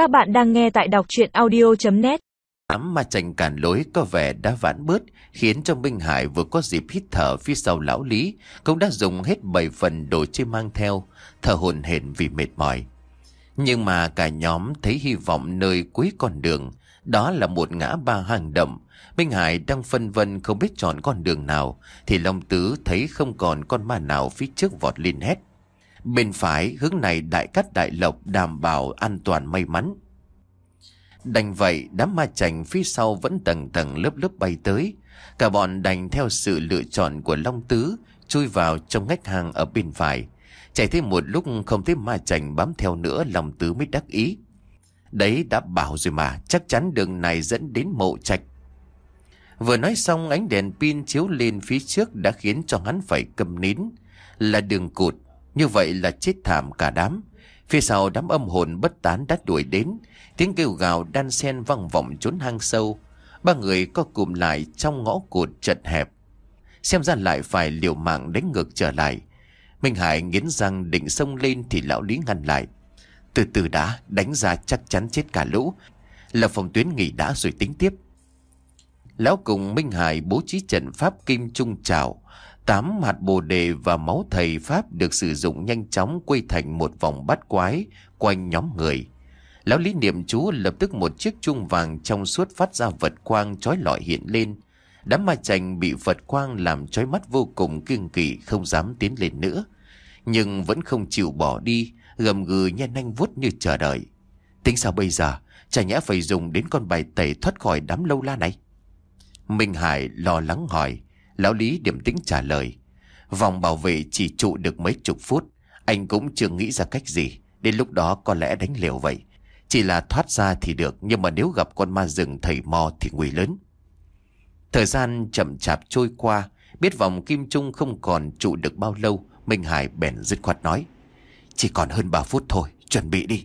Các bạn đang nghe tại đọc chuyện audio.net Ám ma chành cản lối có vẻ đã vãn bớt, Khiến cho Minh Hải vừa có dịp hít thở phía sau lão Lý, Cũng đã dùng hết bảy phần đồ chơi mang theo, Thở hồn hển vì mệt mỏi. Nhưng mà cả nhóm thấy hy vọng nơi cuối con đường, Đó là một ngã ba hàng đậm. Minh Hải đang phân vân không biết chọn con đường nào, Thì Long Tứ thấy không còn con ma nào phía trước vọt lên hết. Bên phải, hướng này đại cắt đại lộc đảm bảo an toàn may mắn. Đành vậy, đám ma chành phía sau vẫn tầng tầng lớp lớp bay tới. Cả bọn đành theo sự lựa chọn của Long Tứ, Chui vào trong ngách hàng ở bên phải. Chạy thêm một lúc, không thấy ma chành bám theo nữa, Long Tứ mới đắc ý. Đấy đã bảo rồi mà, Chắc chắn đường này dẫn đến mộ trạch. Vừa nói xong, ánh đèn pin chiếu lên phía trước Đã khiến cho hắn phải cầm nín. Là đường cụt như vậy là chết thảm cả đám. Phía sau đám âm hồn bất tán đã đuổi đến. Tiếng kêu gào đan sen vang vọng trốn hang sâu. Ba người co cụm lại trong ngõ cụt chật hẹp. Xem ra lại phải liều mạng đánh ngược trở lại. Minh Hải nghiến răng định xông lên thì lão Lý ngăn lại. Từ từ đã, đánh ra chắc chắn chết cả lũ. Là phòng tuyến nghỉ đã rồi tính tiếp. Lão cùng Minh Hải bố trí trận pháp kim trung trào. Tám hạt bồ đề và máu thầy Pháp được sử dụng nhanh chóng quay thành một vòng bát quái quanh nhóm người. Lão lý niệm chú lập tức một chiếc chuông vàng trong suốt phát ra vật quang trói lọi hiện lên. Đám ma chành bị vật quang làm trói mắt vô cùng kiêng kỵ không dám tiến lên nữa. Nhưng vẫn không chịu bỏ đi, gầm gừ nhen nhanh vuốt như chờ đợi. Tính sao bây giờ, chả nhẽ phải dùng đến con bài tẩy thoát khỏi đám lâu la này? Minh Hải lo lắng hỏi, Lão Lý điểm tĩnh trả lời. Vòng bảo vệ chỉ trụ được mấy chục phút, anh cũng chưa nghĩ ra cách gì. Đến lúc đó có lẽ đánh liều vậy. Chỉ là thoát ra thì được, nhưng mà nếu gặp con ma rừng thầy mò thì nguy lớn. Thời gian chậm chạp trôi qua, biết vòng kim trung không còn trụ được bao lâu, Minh Hải bèn dứt khoát nói. Chỉ còn hơn 3 phút thôi, chuẩn bị đi.